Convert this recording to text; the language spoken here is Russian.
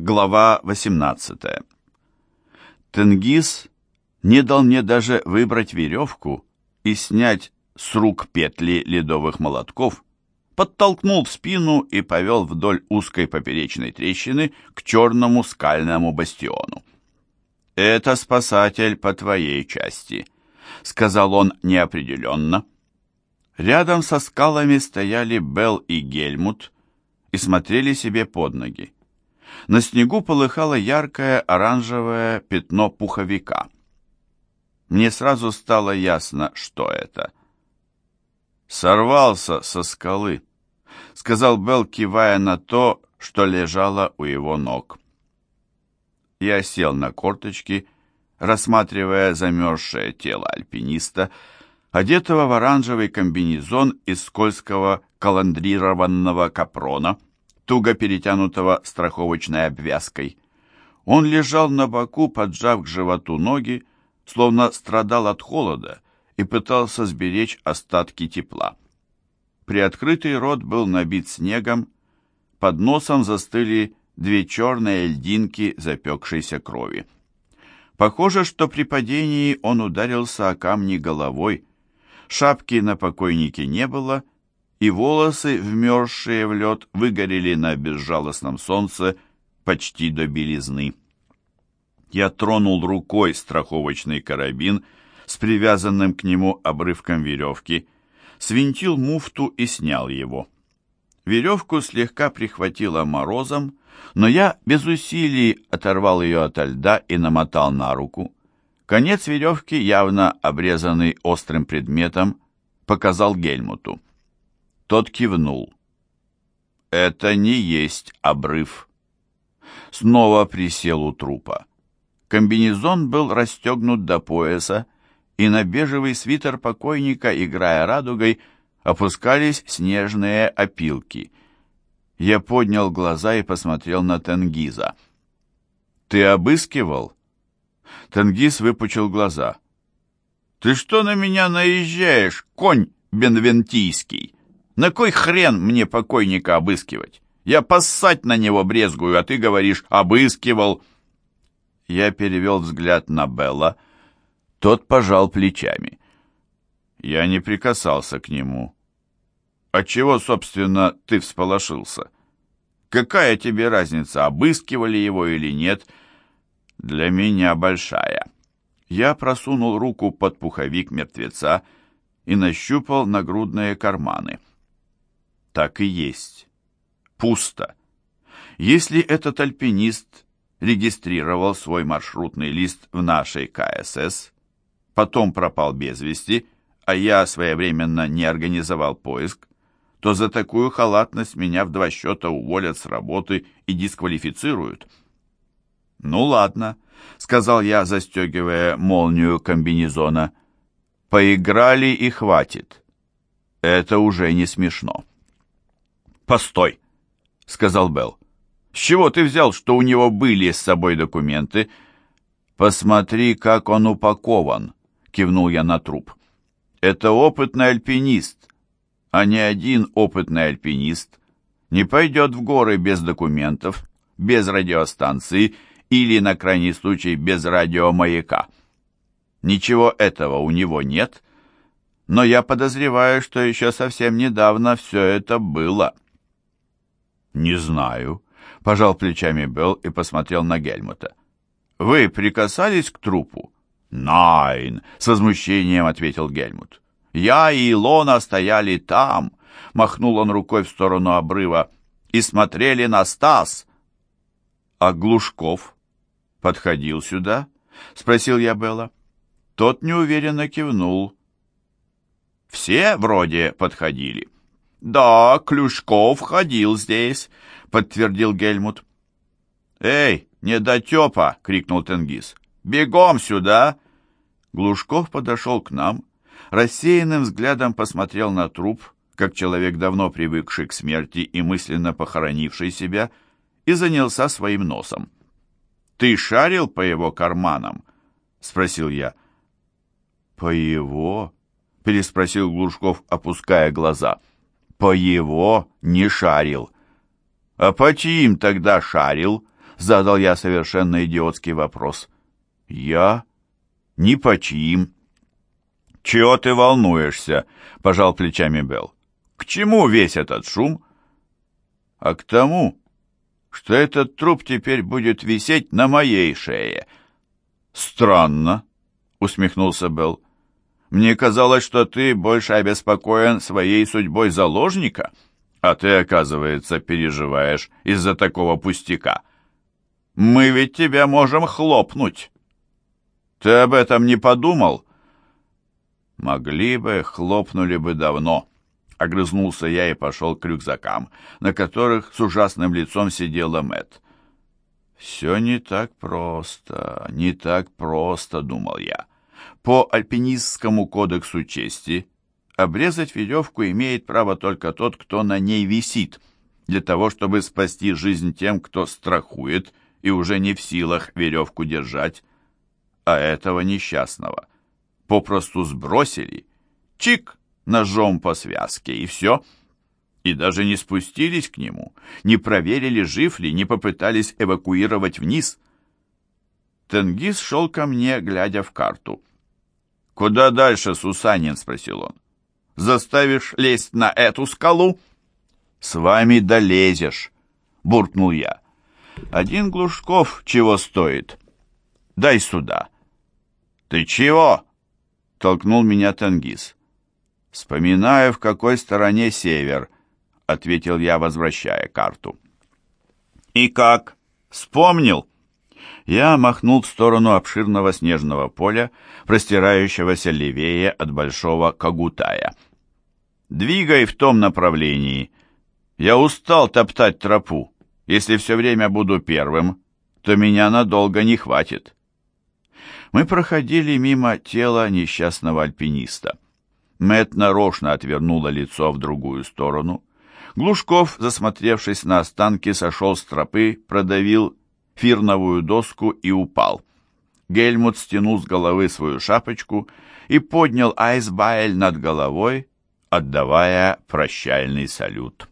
Глава 18. Тенгиз не дал мне даже выбрать веревку и снять с рук петли ледовых молотков, подтолкнул в спину и повел вдоль узкой поперечной трещины к черному скальному бастиону. «Это спасатель по твоей части», — сказал он неопределенно. Рядом со скалами стояли Белл и Гельмут и смотрели себе под ноги. На снегу полыхало яркое оранжевое пятно пуховика. Мне сразу стало ясно, что это. «Сорвался со скалы», — сказал Белл, кивая на то, что лежало у его ног. Я сел на корточки, рассматривая замерзшее тело альпиниста, одетого в оранжевый комбинезон из скользкого каландрированного капрона — туго перетянутого страховочной обвязкой. Он лежал на боку, поджав к животу ноги, словно страдал от холода и пытался сберечь остатки тепла. Приоткрытый рот был набит снегом, под носом застыли две черные льдинки запекшейся крови. Похоже, что при падении он ударился о камни головой. Шапки на покойнике не было, и волосы, вмерзшие в лед, выгорели на безжалостном солнце почти до белизны. Я тронул рукой страховочный карабин с привязанным к нему обрывком веревки, свинтил муфту и снял его. Веревку слегка прихватило морозом, но я без усилий оторвал ее от льда и намотал на руку. Конец веревки, явно обрезанный острым предметом, показал Гельмуту. Тот кивнул. «Это не есть обрыв». Снова присел у трупа. Комбинезон был расстегнут до пояса, и на бежевый свитер покойника, играя радугой, опускались снежные опилки. Я поднял глаза и посмотрел на Тенгиза. «Ты обыскивал?» Тенгиз выпучил глаза. «Ты что на меня наезжаешь, конь бенвентийский?» На кой хрен мне покойника обыскивать? Я поссать на него брезгую, а ты говоришь «обыскивал». Я перевел взгляд на Белла. Тот пожал плечами. Я не прикасался к нему. А чего, собственно, ты всполошился? Какая тебе разница, обыскивали его или нет? Для меня большая. Я просунул руку под пуховик мертвеца и нащупал нагрудные карманы так и есть. Пусто. Если этот альпинист регистрировал свой маршрутный лист в нашей КСС, потом пропал без вести, а я своевременно не организовал поиск, то за такую халатность меня в два счета уволят с работы и дисквалифицируют. «Ну ладно», — сказал я, застегивая молнию комбинезона. «Поиграли и хватит. Это уже не смешно». «Постой», — сказал Белл. «С чего ты взял, что у него были с собой документы?» «Посмотри, как он упакован», — кивнул я на труп. «Это опытный альпинист, а не один опытный альпинист. Не пойдет в горы без документов, без радиостанции или, на крайний случай, без радиомаяка. Ничего этого у него нет, но я подозреваю, что еще совсем недавно все это было». «Не знаю», — пожал плечами Белл и посмотрел на Гельмута. «Вы прикасались к трупу?» «Найн!» — с возмущением ответил Гельмут. «Я и Илона стояли там», — махнул он рукой в сторону обрыва, «и смотрели на Стас». «А Глушков подходил сюда?» — спросил я Белла. Тот неуверенно кивнул. «Все вроде подходили». «Да, Клюшков ходил здесь», — подтвердил Гельмут. «Эй, недотепа!» — крикнул Тенгиз. «Бегом сюда!» Глушков подошел к нам, рассеянным взглядом посмотрел на труп, как человек, давно привыкший к смерти и мысленно похоронивший себя, и занялся своим носом. «Ты шарил по его карманам?» — спросил я. «По его?» — переспросил Глушков, опуская глаза по его не шарил. А по чьим тогда шарил? Задал я совершенно идиотский вопрос. Я? Ни по чьим. Чего ты волнуешься? Пожал плечами Белл. К чему весь этот шум? А к тому, что этот труп теперь будет висеть на моей шее. Странно, усмехнулся Белл. Мне казалось, что ты больше обеспокоен своей судьбой заложника, а ты, оказывается, переживаешь из-за такого пустяка. Мы ведь тебя можем хлопнуть. Ты об этом не подумал? Могли бы, хлопнули бы давно. Огрызнулся я и пошел к рюкзакам, на которых с ужасным лицом сидела Мэт. «Все не так просто, не так просто», — думал я. По альпинистскому кодексу чести обрезать веревку имеет право только тот, кто на ней висит, для того, чтобы спасти жизнь тем, кто страхует и уже не в силах веревку держать. А этого несчастного попросту сбросили. Чик! ножом по связке, и все. И даже не спустились к нему, не проверили, жив ли, не попытались эвакуировать вниз. Тенгиз шел ко мне, глядя в карту. «Куда дальше, Сусанин?» — спросил он. «Заставишь лезть на эту скалу?» «С вами долезешь», — буркнул я. «Один Глушков чего стоит? Дай сюда». «Ты чего?» — толкнул меня Тенгиз. «Вспоминаю, в какой стороне север», — ответил я, возвращая карту. «И как? Вспомнил?» Я махнул в сторону обширного снежного поля, простирающегося левее от Большого Кагутая. «Двигай в том направлении. Я устал топтать тропу. Если все время буду первым, то меня надолго не хватит». Мы проходили мимо тела несчастного альпиниста. Мэт нарочно отвернула лицо в другую сторону. Глушков, засмотревшись на останки, сошел с тропы, продавил фирновую доску и упал. Гельмут стянул с головы свою шапочку и поднял Айсбайль над головой, отдавая прощальный салют.